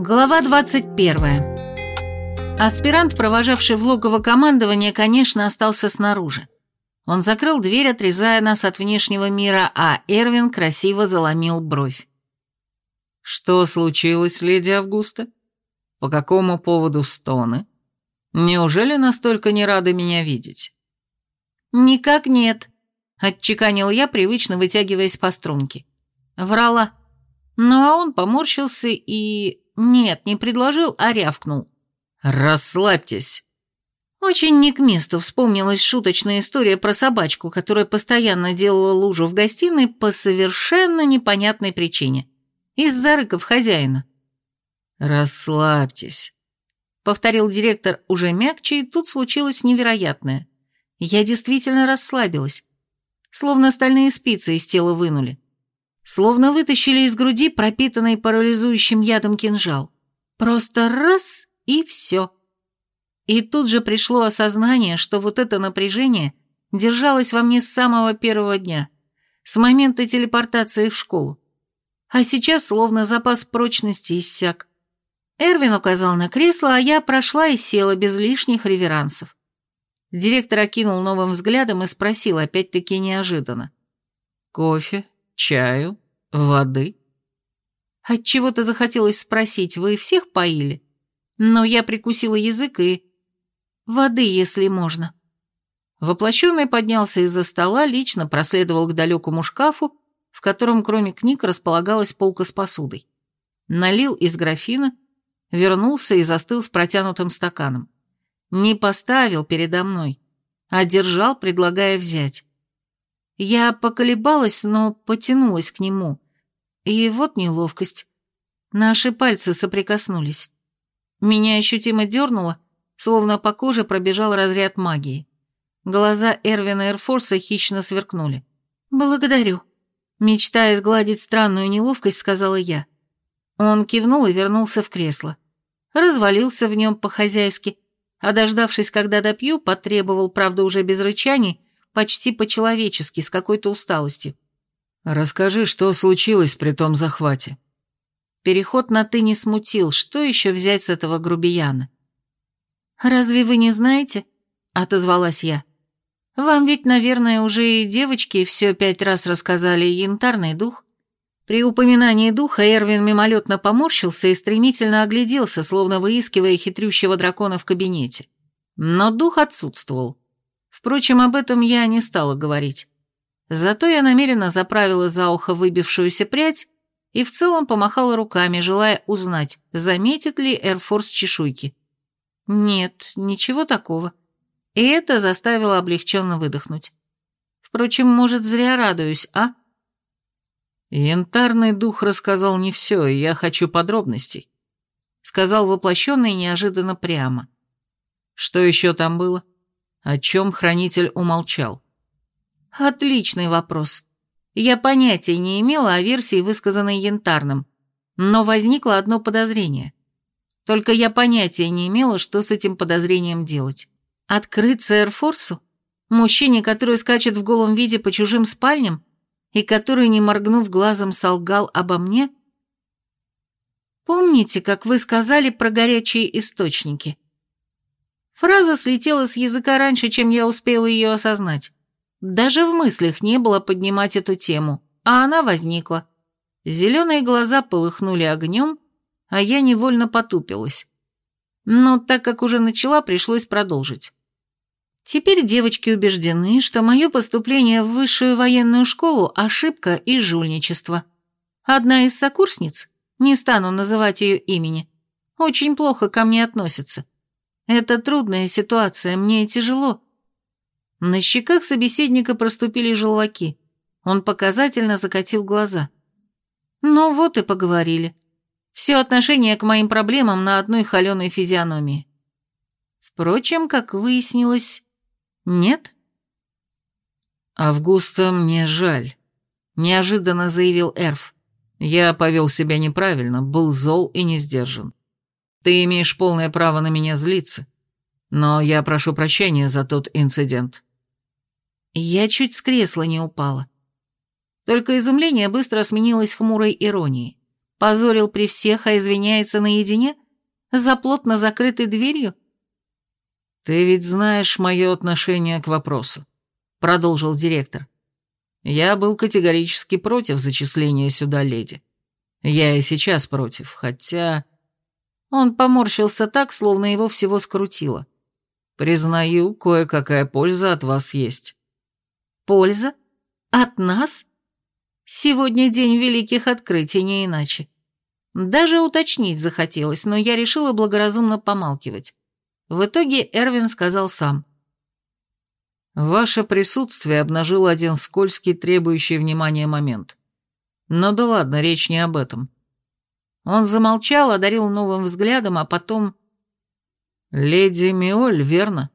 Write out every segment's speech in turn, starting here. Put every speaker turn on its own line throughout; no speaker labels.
Глава 21. Аспирант, провожавший в логово командования, конечно, остался снаружи. Он закрыл дверь, отрезая нас от внешнего мира, а Эрвин красиво заломил бровь.
«Что случилось, леди Августа? По какому поводу стоны? Неужели настолько не рады меня видеть?»
«Никак нет», — отчеканил я, привычно вытягиваясь по струнке. Врала. Ну а он поморщился и... Нет, не предложил, а рявкнул.
«Расслабьтесь!»
Очень не к месту вспомнилась шуточная история про собачку, которая постоянно делала лужу в гостиной по совершенно непонятной причине. Из-за рыков хозяина.
«Расслабьтесь», — повторил директор уже мягче, и тут случилось невероятное.
Я действительно расслабилась. Словно стальные спицы из тела вынули. Словно вытащили из груди пропитанный парализующим ядом кинжал. Просто раз — и все. И тут же пришло осознание, что вот это напряжение держалось во мне с самого первого дня, с момента телепортации в школу. А сейчас словно запас прочности иссяк. Эрвин указал на кресло, а я прошла и села без лишних реверансов. Директор окинул новым взглядом и спросил опять-таки неожиданно.
«Кофе? Чаю? Воды?»
Отчего-то захотелось спросить, вы всех поили? Но я прикусила язык и Воды, если можно».
Воплощенный поднялся из-за стола, лично проследовал к далекому шкафу, в котором кроме книг располагалась полка с посудой. Налил из графина, вернулся и застыл с протянутым стаканом. Не поставил передо мной, а держал, предлагая взять. Я поколебалась, но потянулась к нему. И вот неловкость. Наши пальцы соприкоснулись. Меня ощутимо дернуло, словно по коже пробежал разряд магии. Глаза Эрвина Эрфорса хищно сверкнули.
«Благодарю», — мечтая сгладить странную неловкость, сказала я. Он кивнул и вернулся в кресло. Развалился в нем по-хозяйски, а дождавшись, когда допью, потребовал, правда уже без рычаний, почти по-человечески, с какой-то усталостью.
«Расскажи, что случилось при том захвате?»
Переход на «ты» не смутил, что еще взять с этого грубияна? «Разве вы не знаете?» — отозвалась я. «Вам ведь, наверное, уже и девочки все пять раз рассказали янтарный дух». При упоминании духа Эрвин мимолетно поморщился и стремительно огляделся, словно выискивая хитрющего дракона в кабинете. Но дух отсутствовал. Впрочем, об этом я не стала говорить. Зато я намеренно заправила за ухо выбившуюся прядь и в целом помахала руками, желая узнать, заметит ли Эрфорс чешуйки. Нет, ничего такого. И это заставило облегченно выдохнуть. Впрочем, может, зря радуюсь, а?
Янтарный дух рассказал не все, и я хочу подробностей. Сказал воплощенный неожиданно прямо. Что еще там было? О чем хранитель умолчал?
Отличный вопрос. Я понятия не имела о версии, высказанной янтарным, но возникло одно подозрение. Только я понятия не имела, что с этим подозрением делать. Открыться Эрфорсу? Мужчине, который скачет в голом виде по чужим спальням? И который, не моргнув глазом, солгал обо мне? Помните, как вы сказали про горячие источники? Фраза слетела с языка раньше, чем я успела ее осознать. Даже в мыслях не было поднимать эту тему, а она возникла. Зеленые глаза полыхнули огнем, а я невольно потупилась. Но так как уже начала, пришлось продолжить. Теперь девочки убеждены, что мое поступление в высшую военную школу – ошибка и жульничество. Одна из сокурсниц, не стану называть ее имени, очень плохо ко мне относится. Это трудная ситуация, мне тяжело. На щеках собеседника проступили желваки. Он показательно закатил глаза. Ну вот и поговорили. Все отношение к моим проблемам на одной холеной физиономии. Впрочем, как выяснилось, нет.
«Августа, мне жаль», — неожиданно заявил Эрф. «Я повел себя неправильно, был зол и не сдержан. Ты имеешь полное право на меня злиться, но я прошу прощения за тот инцидент».
Я чуть с кресла не упала. Только изумление быстро сменилось хмурой иронией. Позорил при всех, а извиняется наедине? За плотно закрытой дверью?
«Ты ведь знаешь мое отношение к вопросу», — продолжил директор. «Я был категорически против зачисления сюда леди. Я и сейчас против, хотя...»
Он поморщился так, словно его всего скрутило.
«Признаю, кое-какая польза от вас есть».
«Польза? От нас?» Сегодня день великих открытий, не иначе. Даже уточнить захотелось, но я решила благоразумно помалкивать. В итоге Эрвин сказал сам.
«Ваше присутствие обнажило один скользкий, требующий внимания момент. Но да ладно, речь не об этом».
Он замолчал, одарил новым взглядом, а потом...
«Леди Миоль, верно?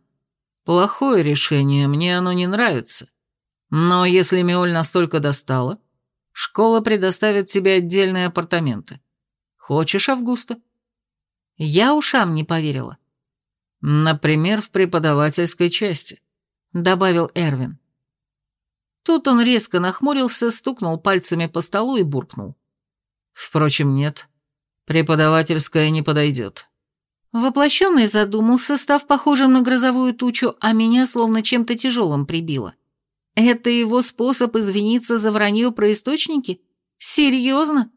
Плохое решение, мне оно не нравится. Но если Миоль настолько достала, Школа предоставит тебе отдельные апартаменты. Хочешь, Августа?»
Я ушам не поверила.
«Например, в преподавательской части», — добавил Эрвин.
Тут он резко нахмурился, стукнул пальцами по столу и буркнул.
«Впрочем, нет. Преподавательская не подойдет».
Воплощенный задумался, став похожим на грозовую тучу, а меня словно чем-то тяжелым прибило. Это его способ извиниться за вранье про источники? Серьезно?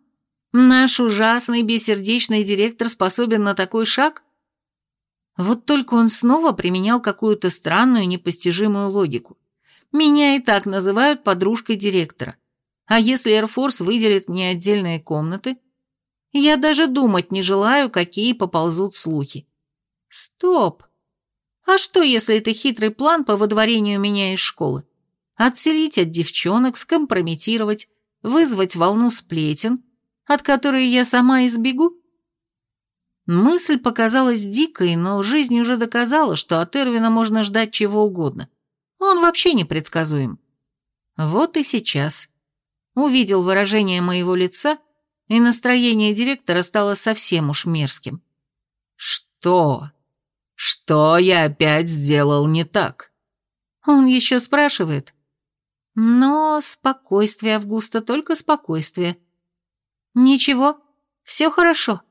Наш ужасный бессердечный директор способен на такой шаг? Вот только он снова применял какую-то странную непостижимую логику. Меня и так называют подружкой директора. А если Air выделит мне отдельные комнаты? Я даже думать не желаю, какие поползут слухи. Стоп! А что, если это хитрый план по выдворению меня из школы? отселить от девчонок, скомпрометировать, вызвать волну сплетен, от которой я сама избегу? Мысль показалась дикой, но жизнь уже доказала, что от Эрвина можно ждать чего угодно. Он вообще непредсказуем. Вот и сейчас. Увидел выражение моего лица, и настроение директора стало совсем уж мерзким.
«Что? Что я опять сделал не так?»
Он еще спрашивает. Но спокойствие, Августа, только спокойствие. Ничего, все хорошо.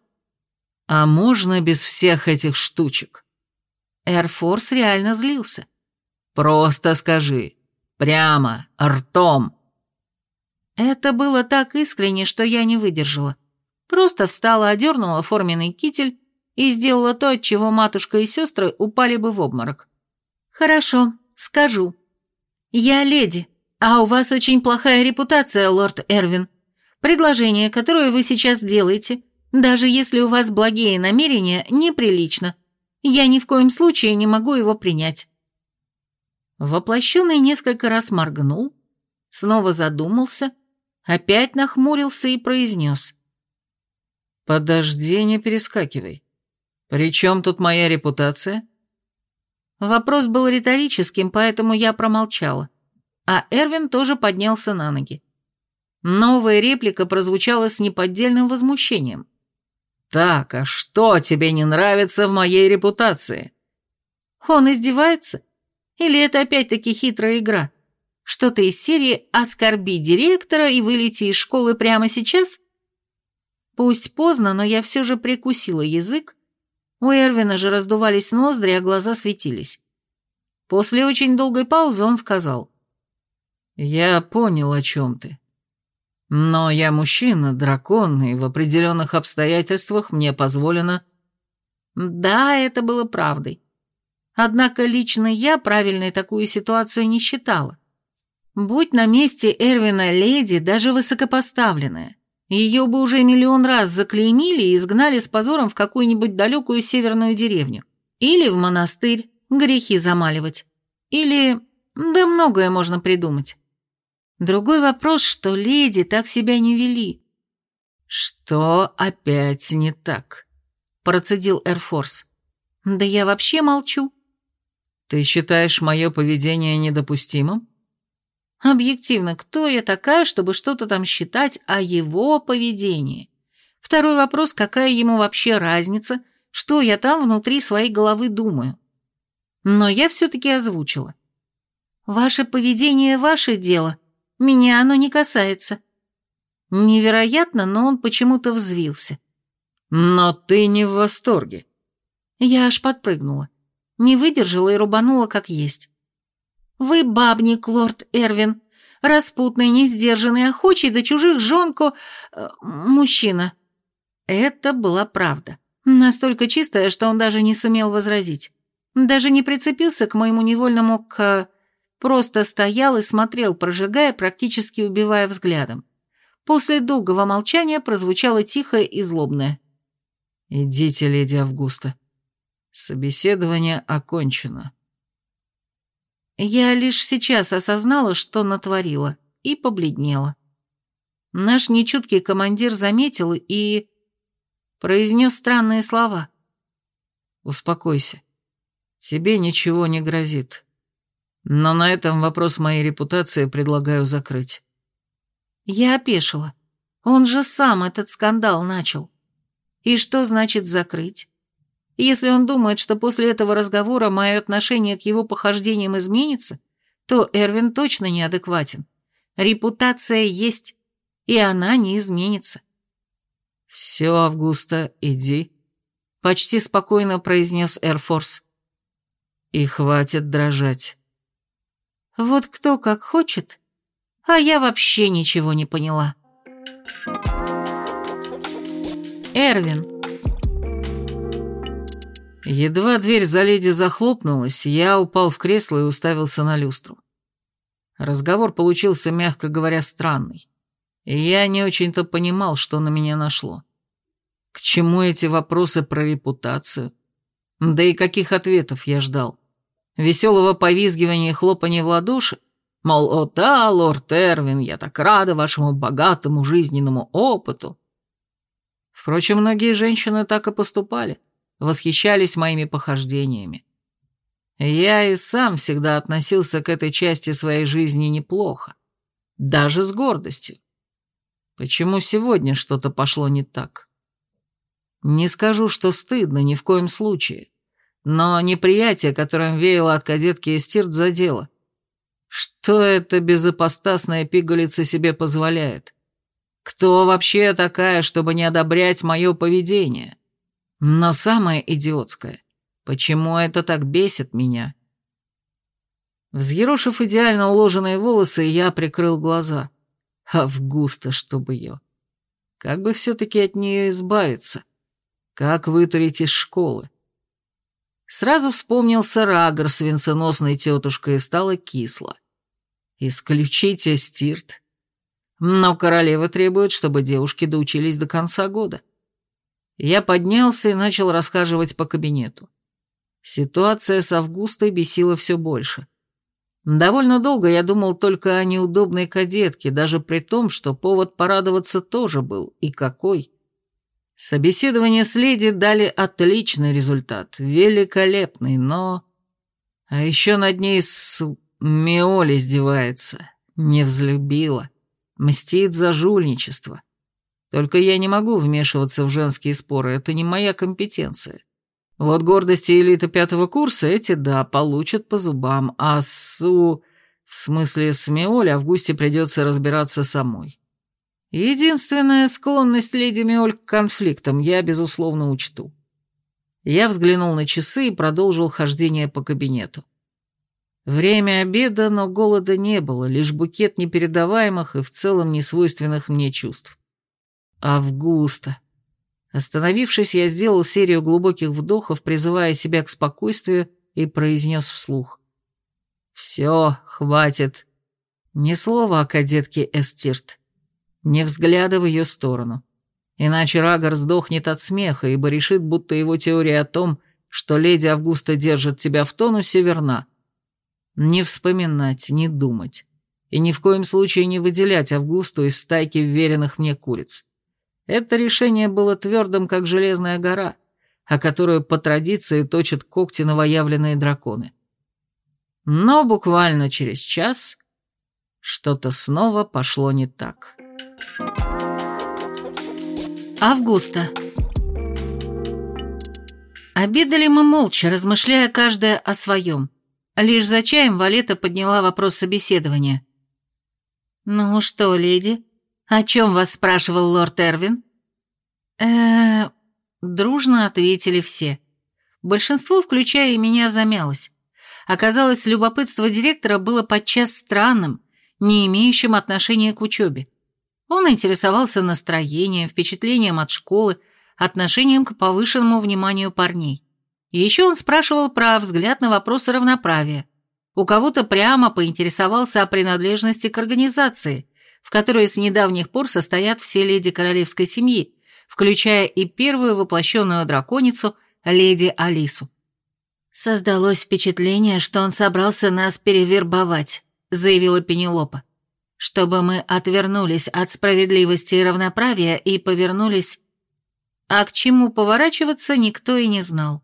А можно без всех этих штучек?
Эрфорс реально злился.
Просто скажи. Прямо, ртом.
Это было так искренне, что я не выдержала. Просто встала, одернула форменный китель и сделала то, от чего матушка и сестры упали бы в обморок. «Хорошо, скажу. Я леди, а у вас очень плохая репутация, лорд Эрвин. Предложение, которое вы сейчас делаете, даже если у вас благие намерения, неприлично. Я ни в коем случае не могу его принять». Воплощенный несколько раз моргнул, снова задумался, опять нахмурился и произнес.
«Подожди, не перескакивай. При чем тут моя репутация?»
Вопрос был риторическим, поэтому я промолчала а Эрвин тоже поднялся на ноги. Новая реплика прозвучала с неподдельным возмущением.
«Так, а что тебе не нравится в моей репутации?»
«Он издевается? Или это опять-таки хитрая игра? Что-то из серии «Оскорби директора и вылети из школы прямо сейчас»?» Пусть поздно, но я все же прикусила язык. У Эрвина же раздувались ноздри, а глаза светились. После очень долгой паузы он сказал.
«Я понял, о чем ты. Но я мужчина, дракон, и в определенных обстоятельствах мне позволено...»
Да, это было правдой. Однако лично я правильной такую ситуацию не считала. Будь на месте Эрвина леди, даже высокопоставленная, ее бы уже миллион раз заклеймили и изгнали с позором в какую-нибудь далекую северную деревню. Или в монастырь, грехи замаливать. Или... Да многое можно придумать. Другой вопрос, что леди так себя не вели.
«Что опять не так?» – процедил Эрфорс.
«Да я вообще молчу».
«Ты считаешь мое поведение недопустимым?»
«Объективно, кто я такая, чтобы что-то там считать о его поведении?» Второй вопрос, какая ему вообще разница, что я там внутри своей головы думаю. Но я все-таки озвучила. «Ваше поведение – ваше дело», меня оно не касается». Невероятно, но он почему-то взвился.
«Но ты не в восторге».
Я аж подпрыгнула. Не выдержала и рубанула как есть. «Вы бабник, лорд Эрвин, распутный, несдержанный, охочий до чужих жонку... Э, мужчина». Это была правда. Настолько чистая, что он даже не сумел возразить. Даже не прицепился к моему невольному к... Просто стоял и смотрел, прожигая, практически убивая взглядом. После долгого молчания прозвучало тихое и злобное.
«Идите, леди Августа. Собеседование окончено».
Я лишь сейчас осознала, что натворила, и побледнела. Наш нечуткий командир заметил и... произнес странные слова.
«Успокойся. Тебе ничего не грозит. Но на этом вопрос моей репутации предлагаю закрыть».
Я опешила. Он же сам этот скандал начал. И что значит закрыть? Если он думает, что после этого разговора мое отношение к его похождениям изменится, то Эрвин точно неадекватен. Репутация есть, и она не изменится.
«Все, Августа, иди», — почти спокойно произнес Эрфорс. «И хватит дрожать».
Вот кто как хочет, а я вообще ничего не поняла. Эрвин.
Едва дверь за леди захлопнулась, я упал в кресло и уставился на люстру. Разговор получился, мягко говоря, странный. И я не очень-то понимал, что на меня нашло. К чему эти вопросы про репутацию? Да и каких ответов я ждал? Веселого повизгивания и хлопания в ладоши? Мол, о да, лорд Эрвин, я так рада вашему богатому жизненному опыту. Впрочем, многие женщины так и поступали, восхищались моими похождениями. Я и сам всегда относился к этой части своей жизни неплохо, даже с гордостью. Почему сегодня что-то пошло не так? Не скажу, что стыдно, ни в коем случае, но неприятие, которым веяло от кадетки Эстирт, задело. Что эта безопостасная пигалица себе позволяет? Кто вообще такая, чтобы не одобрять мое поведение? Но самое идиотское, почему это так бесит меня? Взъерошив идеально уложенные волосы, я прикрыл глаза. Августа, чтобы ее. Как бы все-таки от нее избавиться? Как вытурить из школы? Сразу вспомнился Рагор с венценосной тетушкой и стало кисло. Исключите стирт. Но королева требует, чтобы девушки доучились до конца года. Я поднялся и начал расхаживать по кабинету. Ситуация с Августой бесила все больше. Довольно долго я думал только о неудобной кадетке, даже при том, что повод порадоваться тоже был, и какой. Собеседование с леди дали отличный результат, великолепный, но... А еще над ней с Миоль издевается, не взлюбила, мстит за жульничество. Только я не могу вмешиваться в женские споры, это не моя компетенция. Вот гордости элиты пятого курса эти, да, получат по зубам, а Су... В смысле, с Августе придется разбираться самой. Единственная склонность леди Миоль к конфликтам я, безусловно, учту. Я взглянул на часы и продолжил хождение по кабинету. Время обеда, но голода не было, лишь букет непередаваемых и в целом несвойственных мне чувств. Августа. Остановившись, я сделал серию глубоких вдохов, призывая себя к спокойствию, и произнес вслух. «Все, хватит. Ни слова о кадетке Эстирт. Ни взгляда в ее сторону. Иначе Рагор сдохнет от смеха, ибо решит, будто его теория о том, что леди Августа держит тебя в тонусе, верна. Не вспоминать, не думать. И ни в коем случае не выделять Августу из стайки вверенных мне куриц. Это решение было твердым, как железная гора, о которую по традиции точат когти новоявленные драконы. Но буквально через час что-то снова пошло не так.
Августа. Обедали мы молча, размышляя каждая о своем. Лишь за чаем Валета подняла вопрос собеседования. «Ну что, леди, «О чем вас спрашивал лорд Эрвин?» э Дружно ответили все. Большинство, включая и меня, замялось. Оказалось, любопытство директора было подчас странным, не имеющим отношения к учебе. Он интересовался настроением, впечатлением от школы, отношением к повышенному вниманию парней. Еще он спрашивал про взгляд на вопросы равноправия. У кого-то прямо поинтересовался о принадлежности к организации, в которой с недавних пор состоят все леди королевской семьи, включая и первую воплощенную драконицу, леди Алису. «Создалось впечатление, что он собрался нас перевербовать», — заявила Пенелопа, «чтобы мы отвернулись от справедливости и равноправия и повернулись...» А к чему поворачиваться никто и не знал.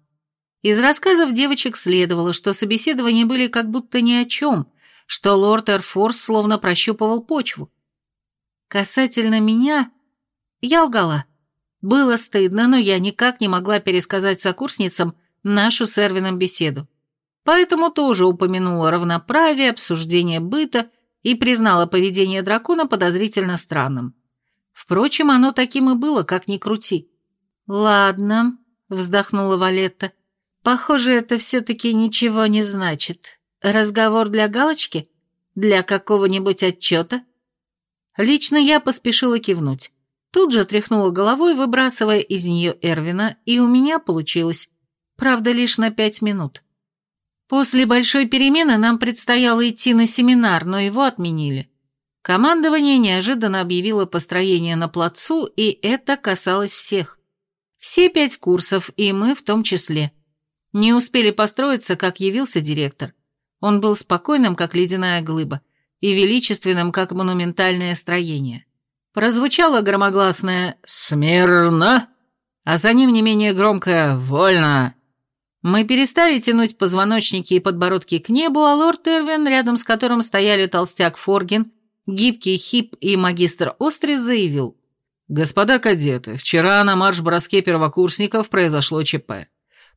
Из рассказов девочек следовало, что собеседования были как будто ни о чем, что лорд Эрфорс словно прощупывал почву. Касательно меня, я лгала. Было стыдно, но я никак не могла пересказать сокурсницам нашу с Эрвином беседу. Поэтому тоже упомянула равноправие, обсуждение быта и признала поведение дракона подозрительно странным. Впрочем, оно таким и было, как ни крути. «Ладно», — вздохнула Валетта, Похоже, это все-таки ничего не значит. Разговор для галочки? Для какого-нибудь отчета? Лично я поспешила кивнуть. Тут же тряхнула головой, выбрасывая из нее Эрвина, и у меня получилось. Правда, лишь на пять минут. После большой перемены нам предстояло идти на семинар, но его отменили. Командование неожиданно объявило построение на плацу, и это касалось всех. Все пять курсов, и мы в том числе. Не успели построиться, как явился директор. Он был спокойным, как ледяная глыба, и величественным, как монументальное строение. Прозвучало громогласное «Смирно!», а за ним не менее громкое «Вольно!». Мы перестали тянуть позвоночники и подбородки к небу, а лорд Эрвин, рядом с которым стояли толстяк Форгин, гибкий Хип и магистр Острис, заявил. «Господа кадеты, вчера на марш-броске первокурсников произошло ЧП.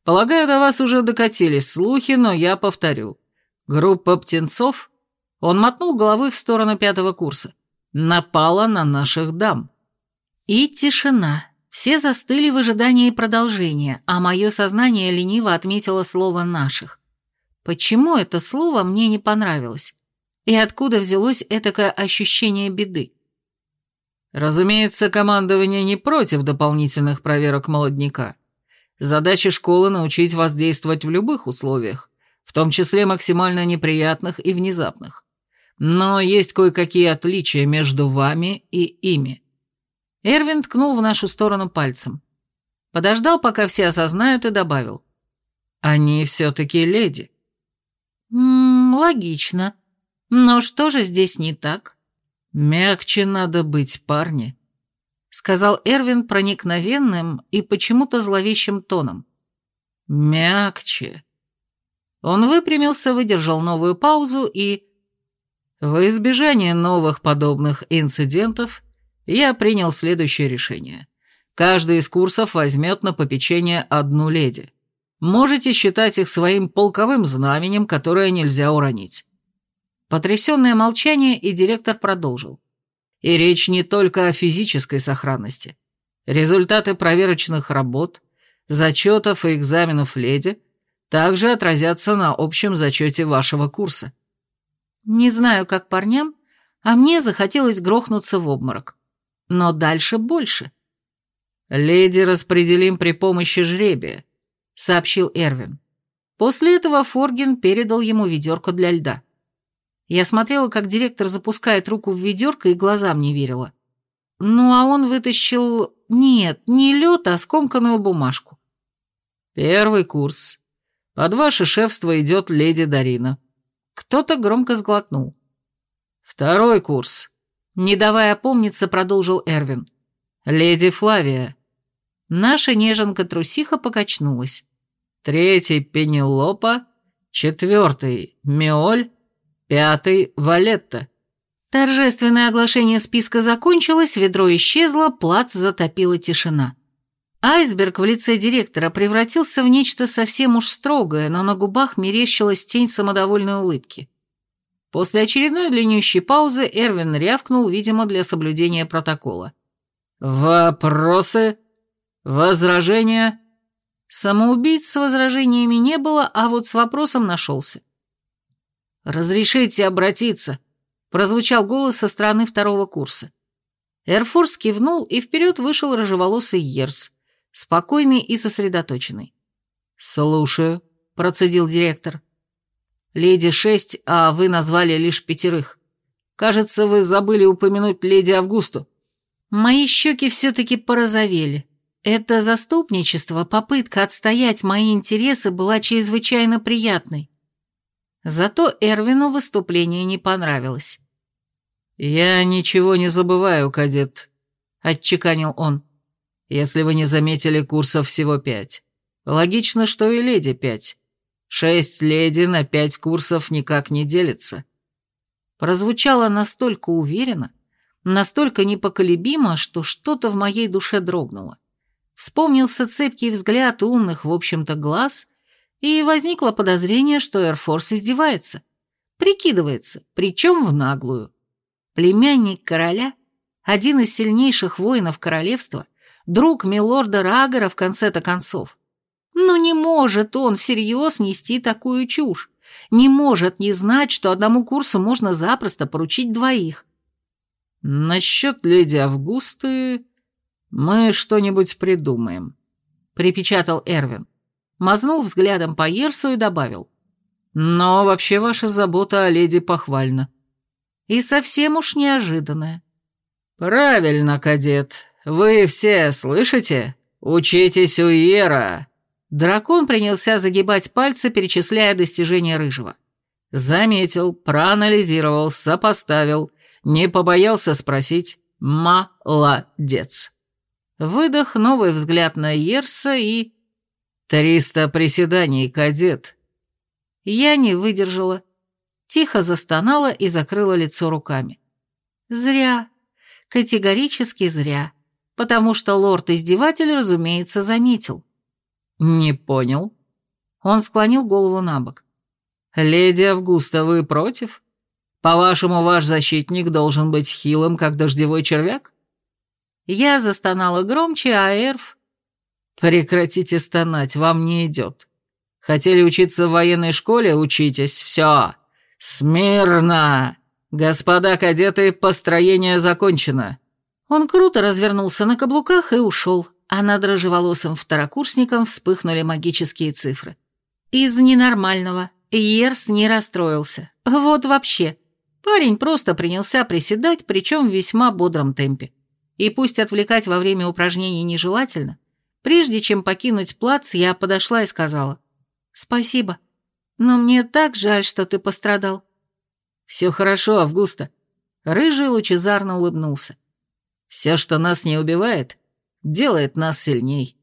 Полагаю, до вас уже докатились слухи, но я повторю. Группа птенцов, он мотнул головой в сторону пятого курса, напала на наших дам. И тишина. Все застыли в ожидании продолжения, а мое сознание лениво отметило слово «наших». Почему это слово мне не понравилось? И откуда взялось этакое ощущение беды? Разумеется, командование не против дополнительных проверок молодняка. Задача школы – научить вас действовать в любых условиях, в том числе максимально неприятных и внезапных. Но есть кое-какие отличия между вами и ими. Эрвин ткнул в нашу сторону пальцем. Подождал, пока все осознают, и добавил. Они все-таки леди. Ммм, логично. Но что же здесь не так? Мягче надо быть, парни сказал Эрвин проникновенным и почему-то зловещим тоном. «Мягче». Он выпрямился, выдержал новую паузу и... В избежание новых подобных инцидентов я принял следующее решение. Каждый из курсов возьмет на попечение одну леди. Можете считать их своим полковым знаменем, которое нельзя уронить. Потрясенное молчание, и директор продолжил. И речь не только о физической сохранности. Результаты проверочных работ, зачетов и экзаменов леди также отразятся на общем зачете вашего курса. Не знаю, как парням, а мне захотелось грохнуться в обморок. Но дальше больше. «Леди распределим при помощи жребия», — сообщил Эрвин. После этого Форгин передал ему ведерко для льда. Я смотрела, как директор запускает руку в ведерко и глазам не верила. Ну, а он вытащил... Нет, не лед, а скомканную бумажку. Первый курс. Под ваше шефство идет леди Дарина. Кто-то громко сглотнул. Второй курс. Не давая опомниться, продолжил Эрвин. Леди Флавия. Наша неженка-трусиха покачнулась. Третий — Пенелопа. Четвертый — Миоль. Пятый — Валетта. Торжественное оглашение списка закончилось, ведро исчезло, плац затопила тишина. Айсберг в лице директора превратился в нечто совсем уж строгое, но на губах мерещилась тень самодовольной улыбки.
После очередной длиннющей паузы Эрвин рявкнул, видимо, для соблюдения протокола. «Вопросы? Возражения?» Самоубийц с возражениями не было, а вот с вопросом нашелся. «Разрешите обратиться?» – прозвучал голос со стороны второго курса. Эрфорс кивнул, и вперед вышел рыжеволосый Ерс, спокойный и сосредоточенный. «Слушаю», – процедил директор. «Леди шесть, а вы назвали лишь пятерых. Кажется, вы забыли упомянуть леди Августу». Мои щеки все-таки порозовели. Это заступничество, попытка отстоять мои интересы была чрезвычайно приятной. Зато Эрвину выступление не понравилось. «Я ничего не забываю, кадет», — отчеканил он. «Если вы не заметили, курсов всего пять. Логично, что и леди пять. Шесть леди на пять курсов никак не делится». Прозвучало настолько уверенно, настолько непоколебимо, что что-то в моей душе дрогнуло. Вспомнился цепкий взгляд умных, в общем-то, глаз, и возникло подозрение, что Эрфорс издевается. Прикидывается, причем в наглую. Племянник короля, один из сильнейших воинов королевства, друг милорда Рагора в конце-то концов. Но не может он всерьез нести такую чушь. Не может не знать, что одному курсу можно запросто поручить двоих. «Насчет леди Августы мы что-нибудь придумаем», — припечатал Эрвин. Мазнул взглядом по Ерсу и добавил. «Но вообще ваша забота о леди похвальна». И совсем уж неожиданная. «Правильно, кадет. Вы все слышите? Учитесь у Иера». Дракон принялся загибать пальцы, перечисляя достижения Рыжего. Заметил, проанализировал, сопоставил, не побоялся спросить «Молодец». Выдох, новый взгляд на Ерса и... «Триста приседаний, кадет». Я не выдержала. Тихо застонала и закрыла лицо руками. Зря. Категорически зря. Потому что лорд-издеватель, разумеется, заметил. «Не понял». Он склонил голову на бок. «Леди Августа, вы против?» По-вашему, ваш защитник должен быть хилым, как дождевой червяк? Я застонала громче, а Эрф... Прекратите стонать, вам не идет. Хотели учиться в военной школе? Учитесь, все. Смирно! Господа кадеты, построение закончено. Он круто развернулся на каблуках и ушел, а над рыжеволосым второкурсником вспыхнули магические цифры. Из ненормального Ерс не расстроился. Вот вообще. Парень просто принялся приседать, причем в весьма бодром темпе. И пусть отвлекать во время упражнений нежелательно, прежде чем покинуть плац, я подошла и сказала «Спасибо, но мне так жаль, что ты пострадал». «Все хорошо, Августа». Рыжий лучезарно улыбнулся. «Все, что нас не убивает, делает нас сильней».